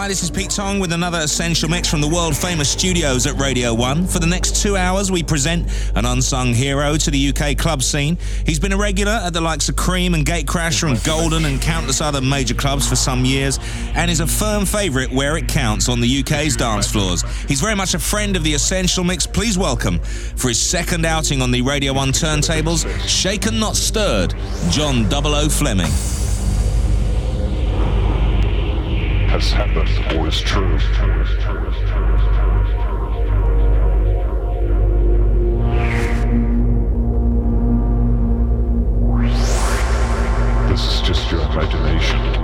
Hi, this is Pete Tong with another essential mix from the world famous studios at Radio 1. For the next two hours, we present an unsung hero to the UK club scene. He's been a regular at the likes of Cream and Gatecrasher and Golden and countless other major clubs for some years, and is a firm favourite where it counts on the UK's dance floors. He's very much a friend of the Essential Mix. Please welcome, for his second outing on the Radio 1 turntables, Shaken Not Stirred, John Double O Fleming has happened or is true. This is just your imagination.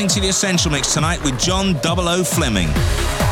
Listening to The Essential Mix tonight with John Double O Fleming.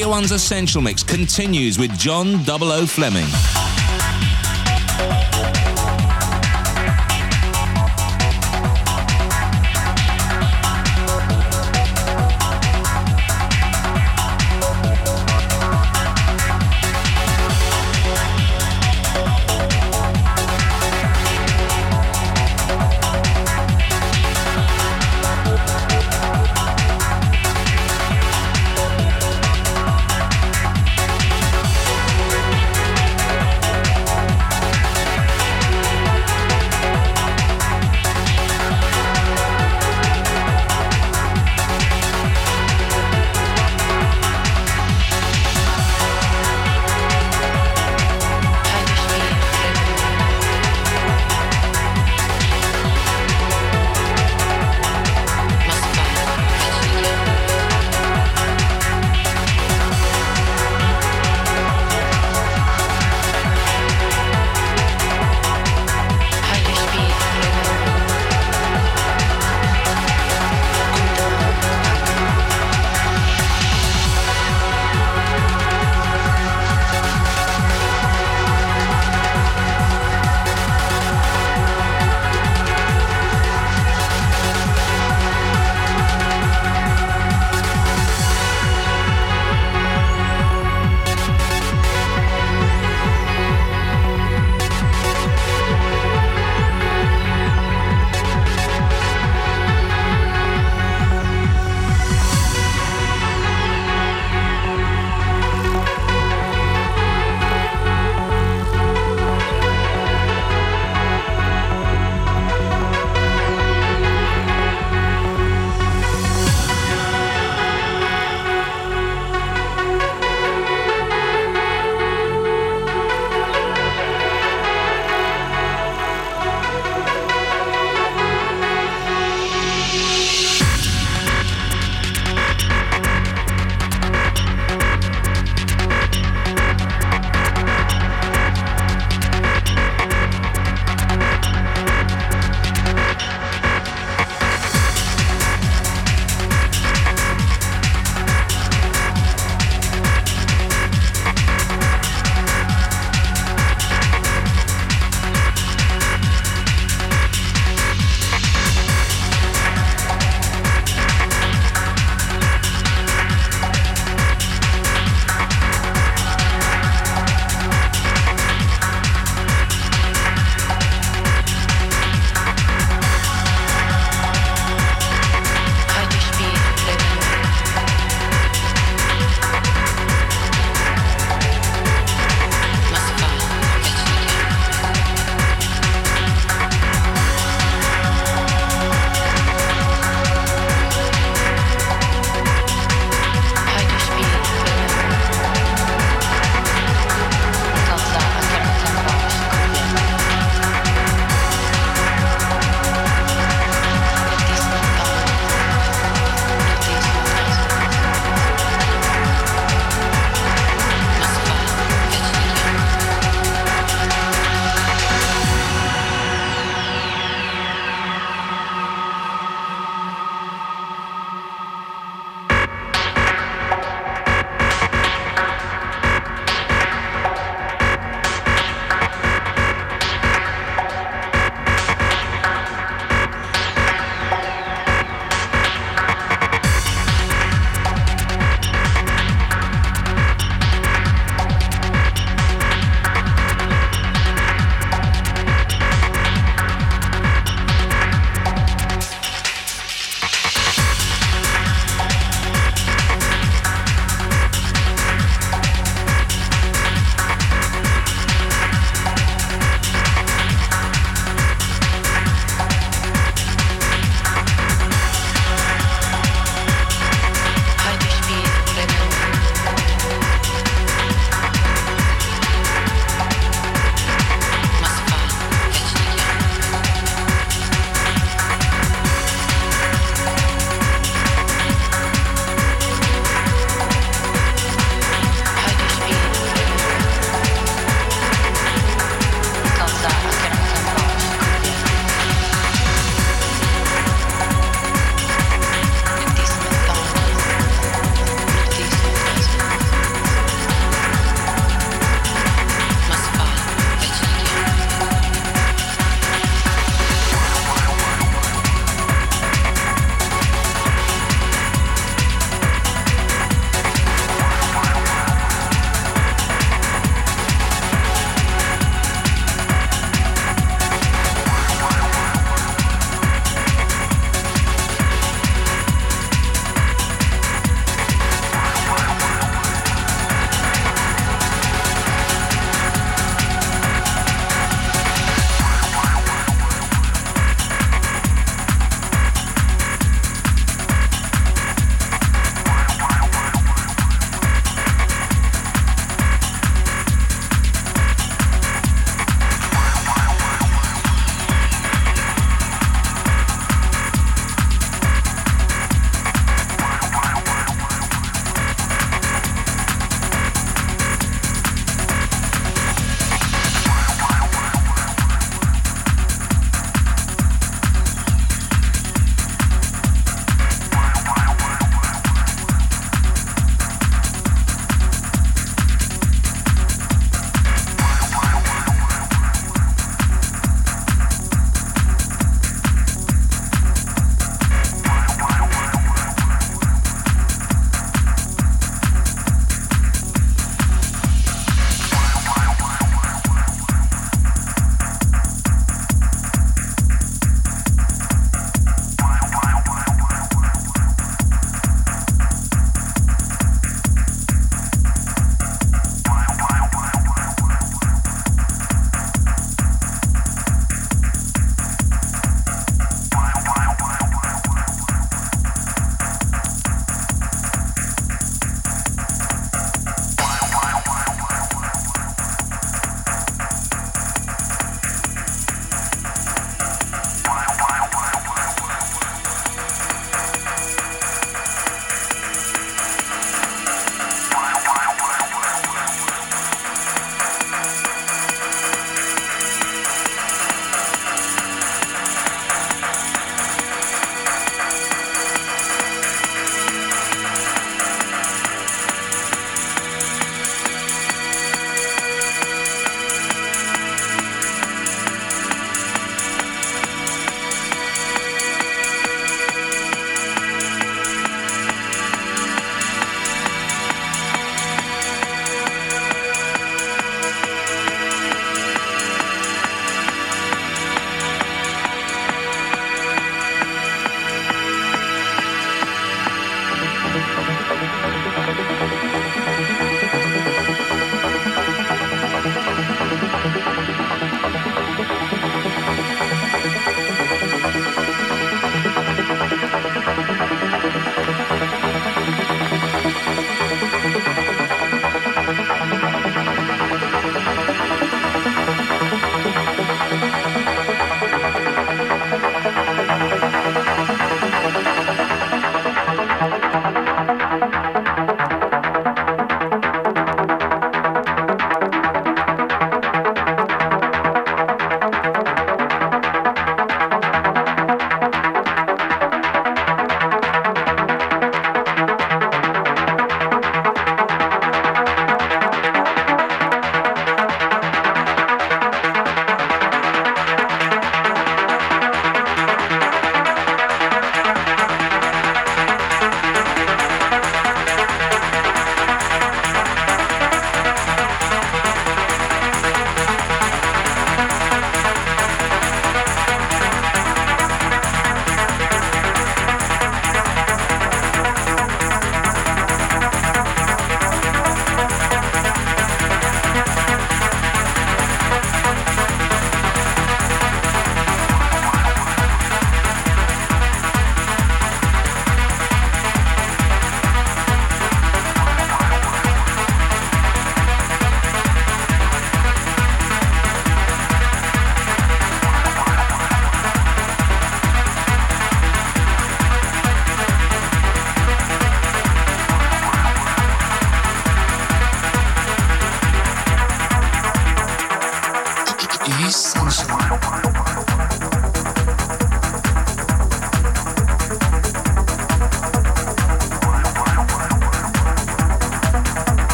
Radio 1's Essential Mix continues with John 00 Fleming.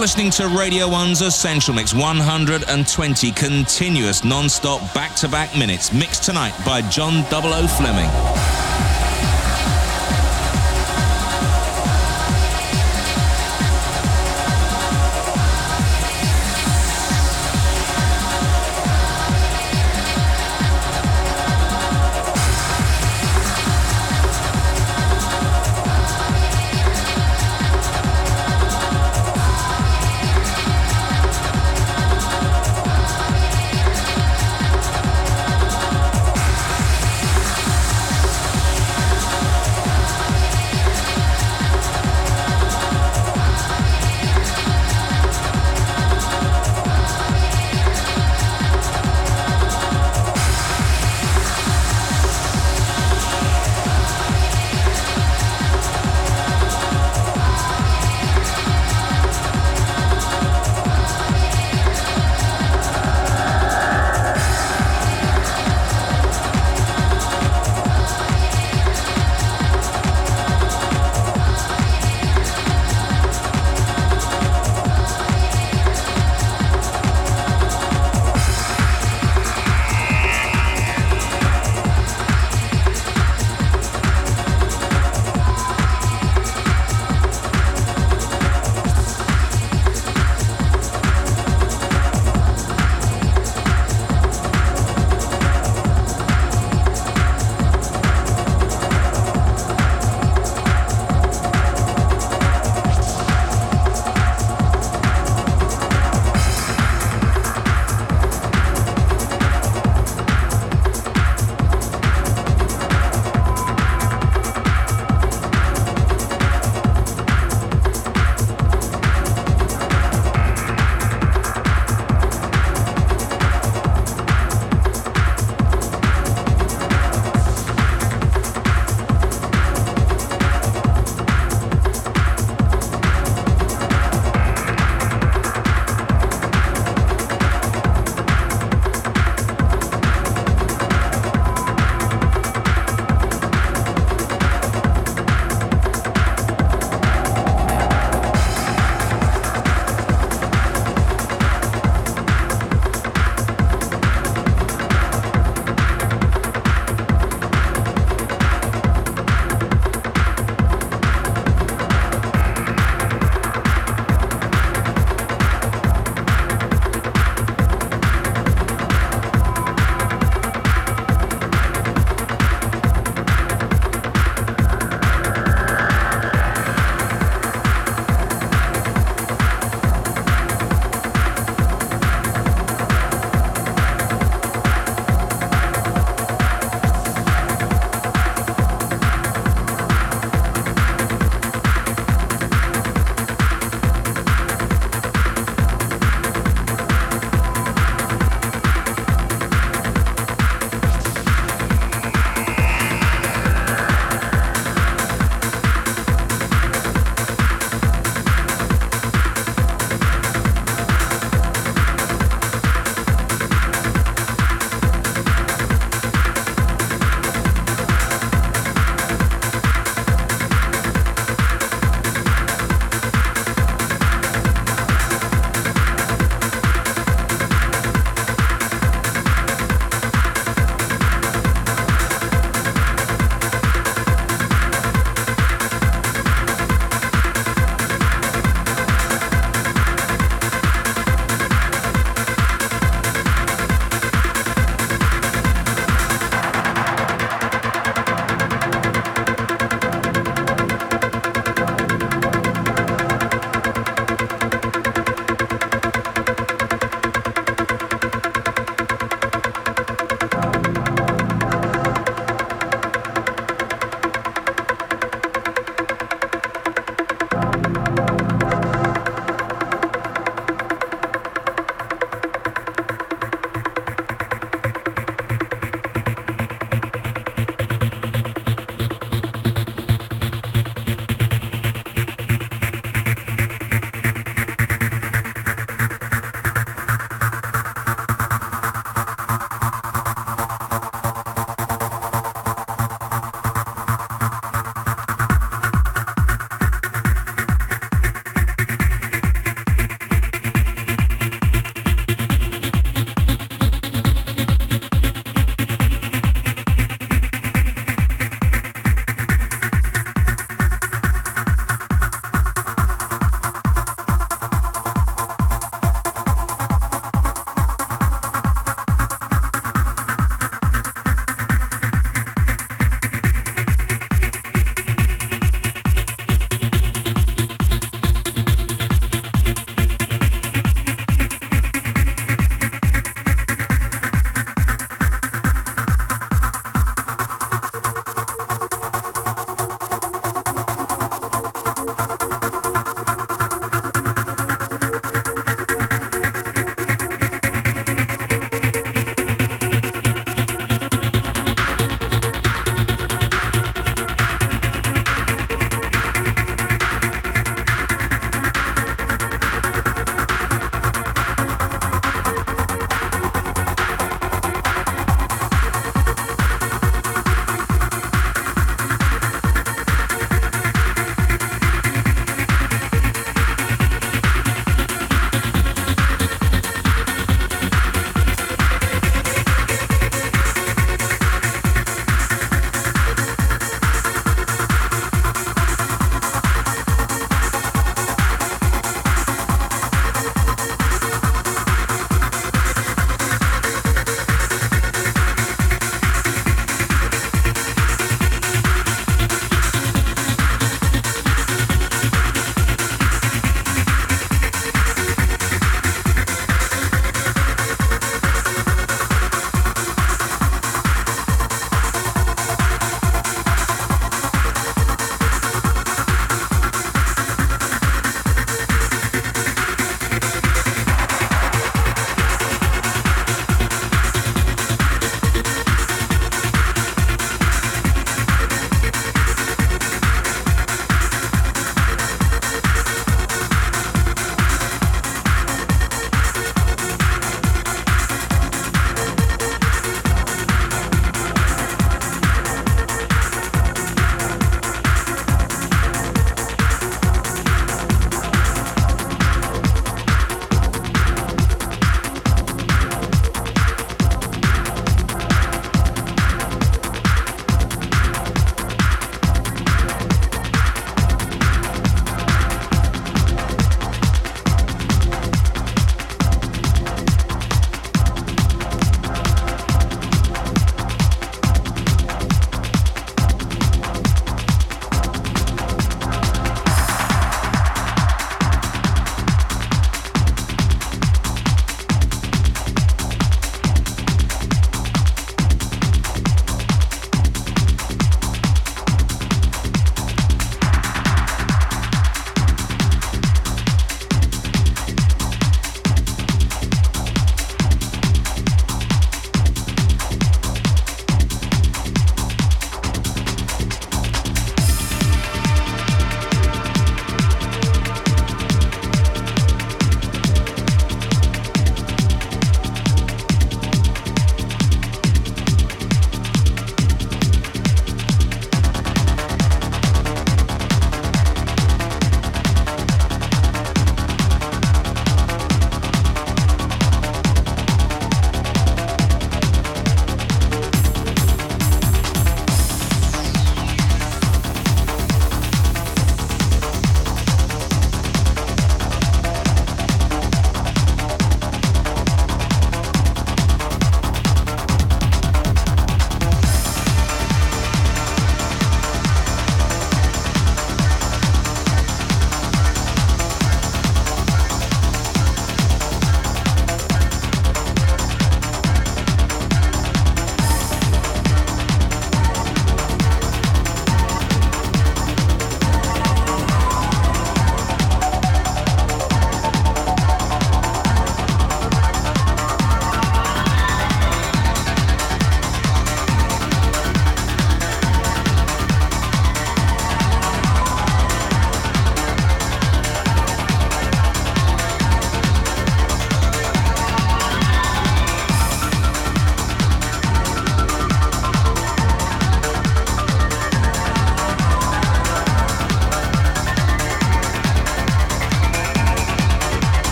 Listening to Radio 1's Essential Mix 120 continuous non-stop back-to-back minutes mixed tonight by John 00 Fleming.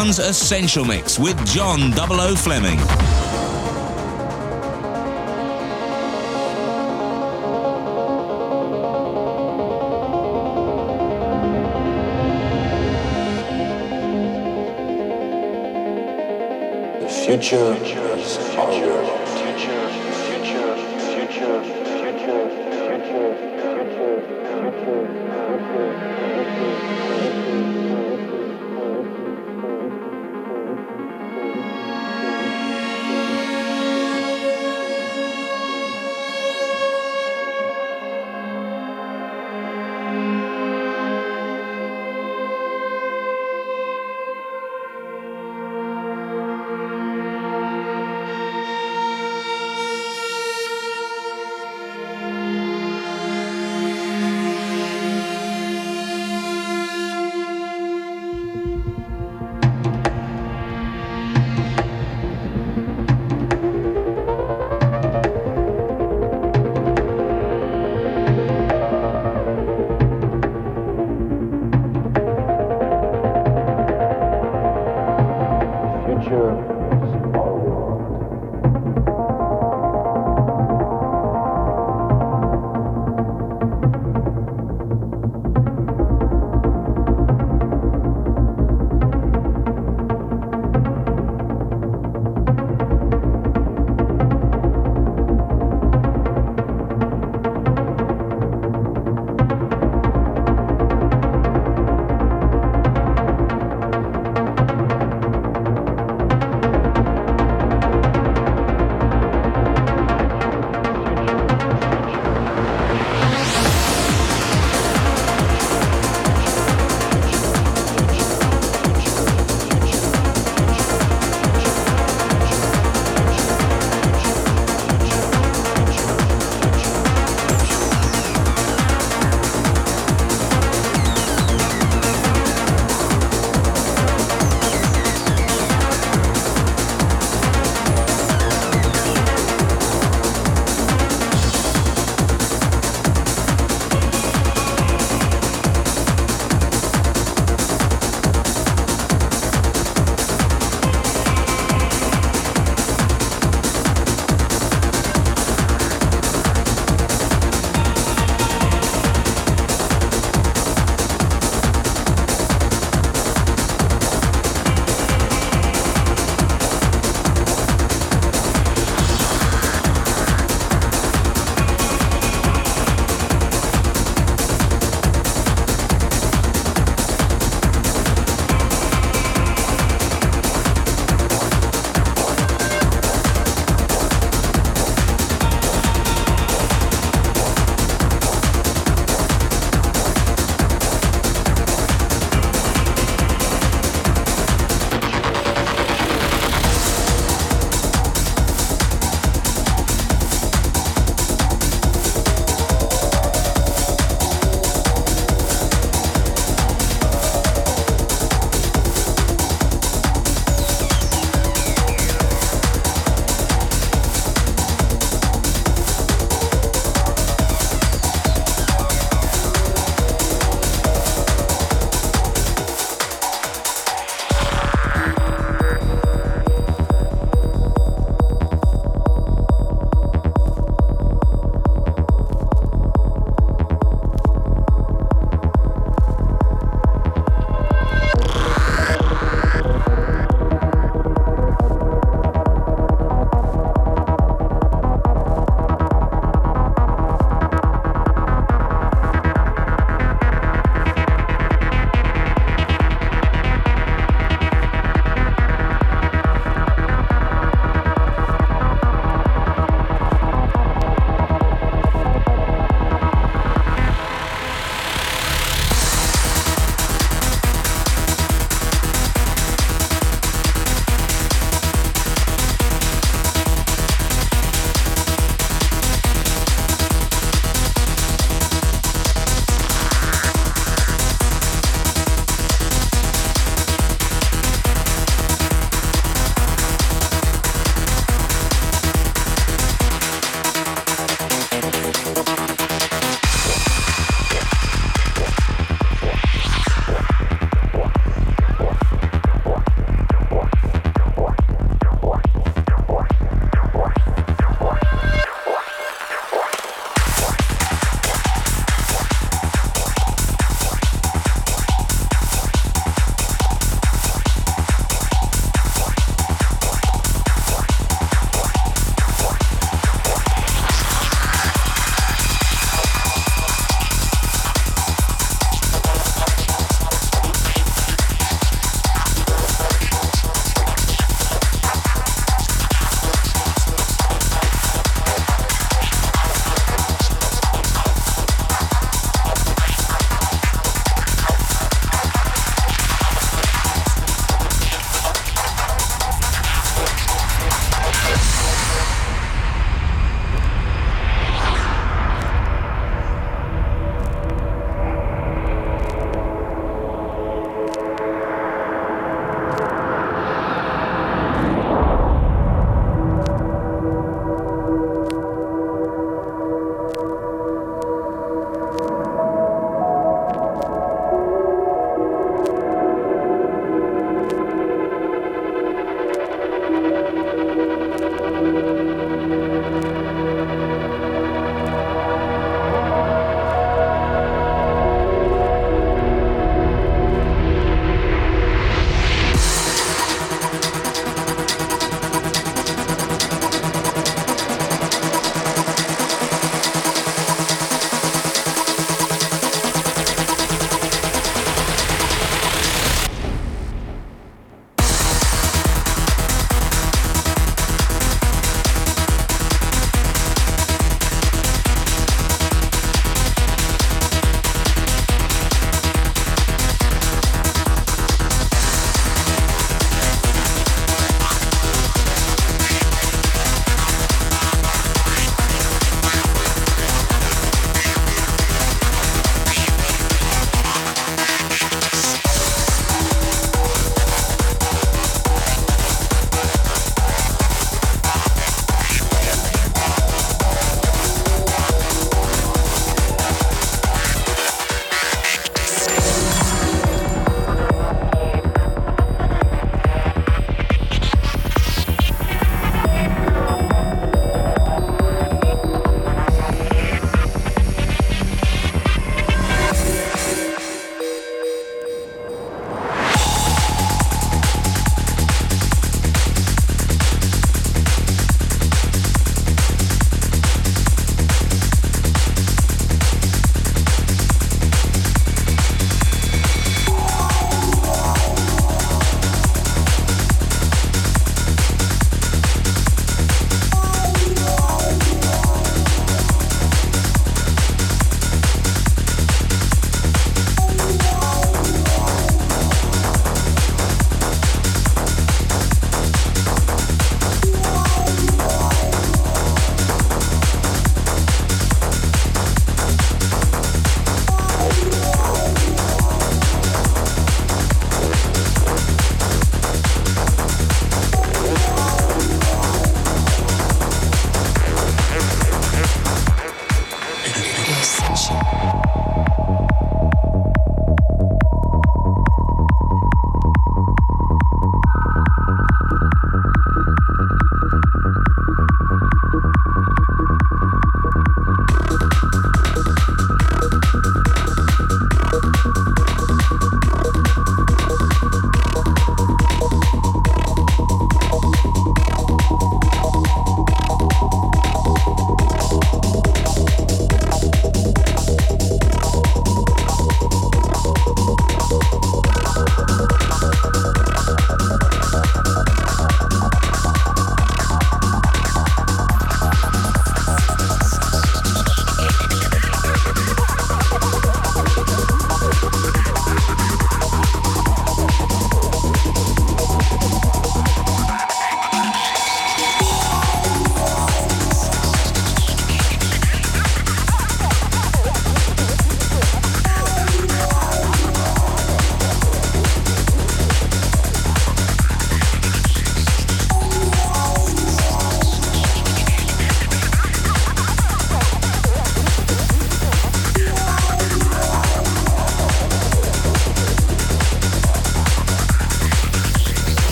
1's Essential Mix with John 00 Fleming. The future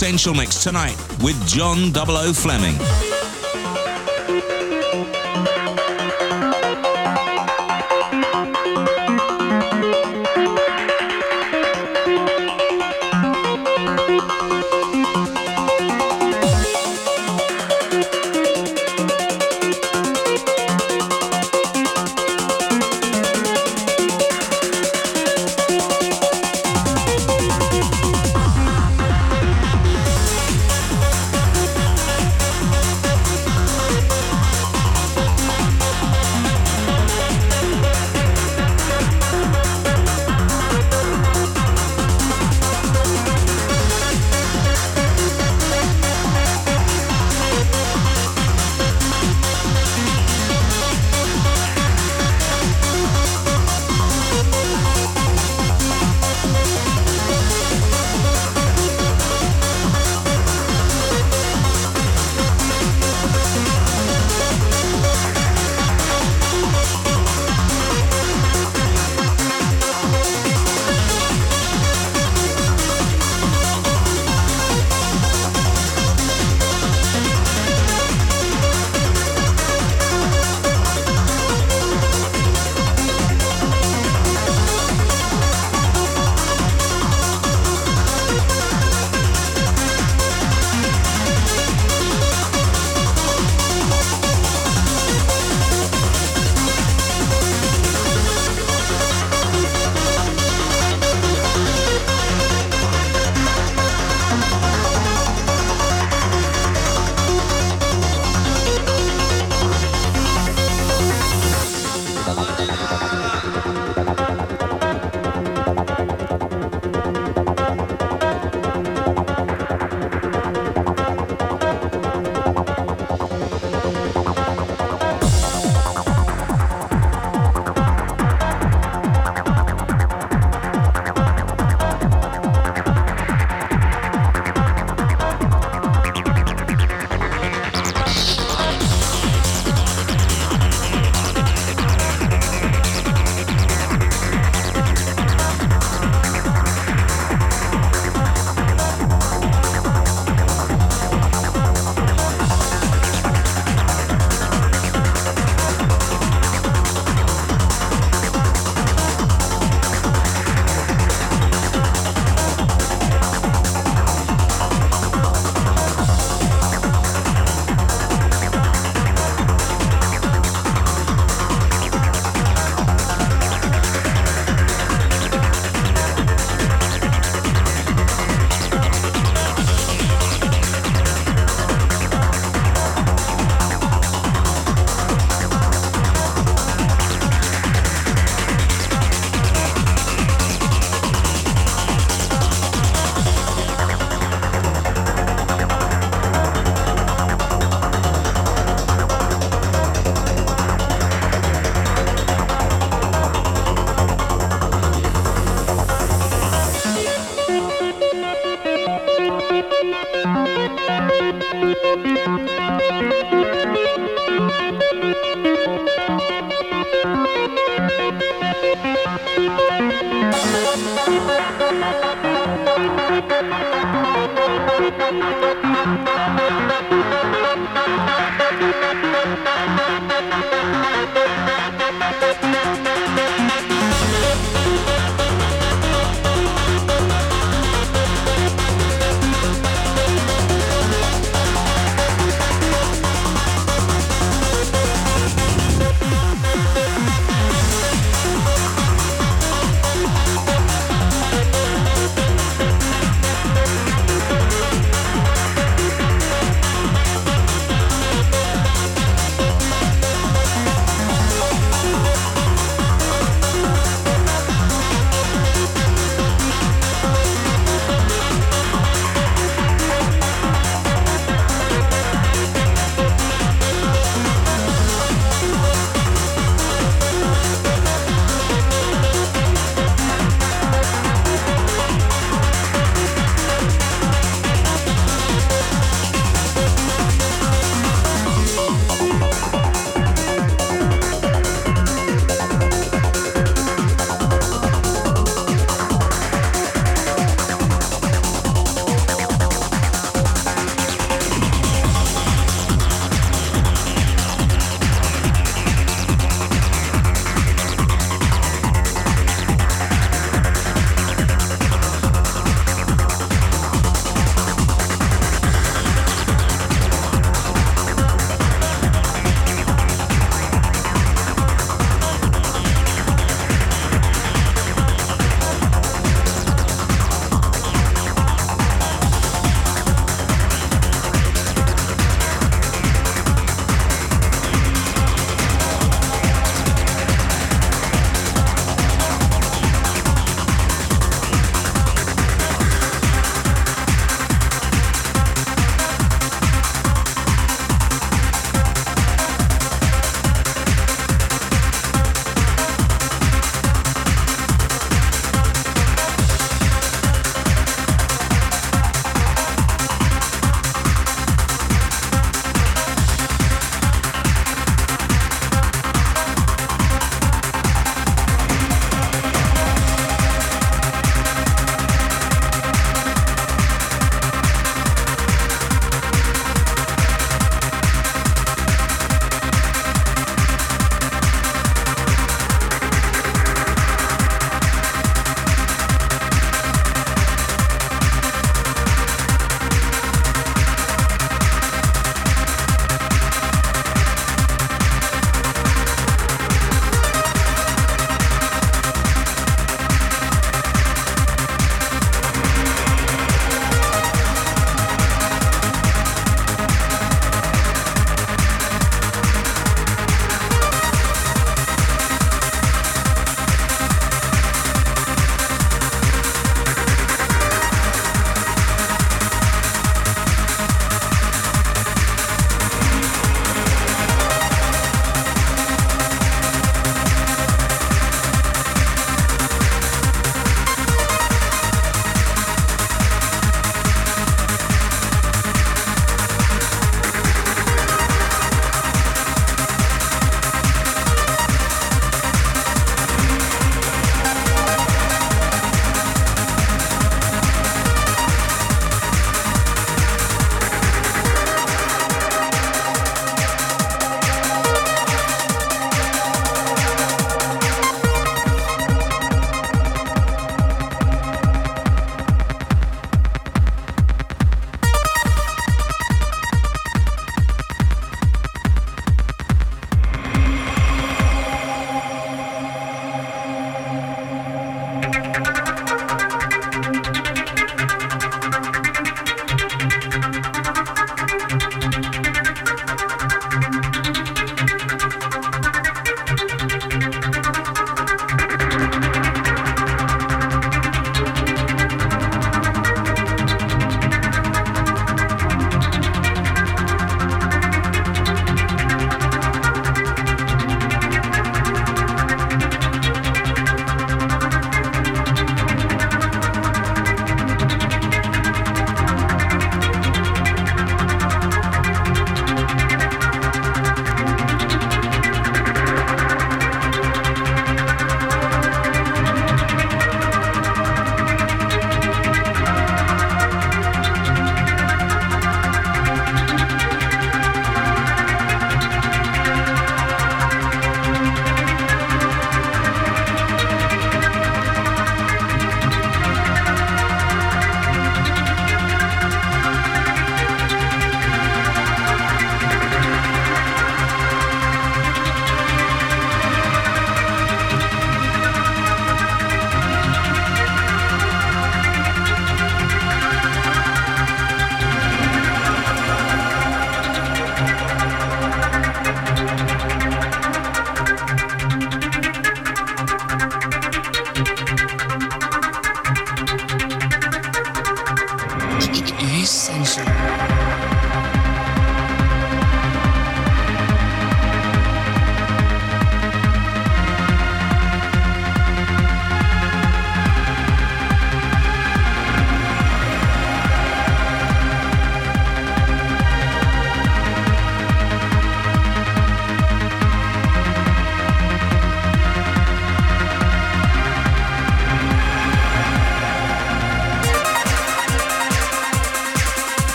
Essential Mix tonight with John 00 Fleming.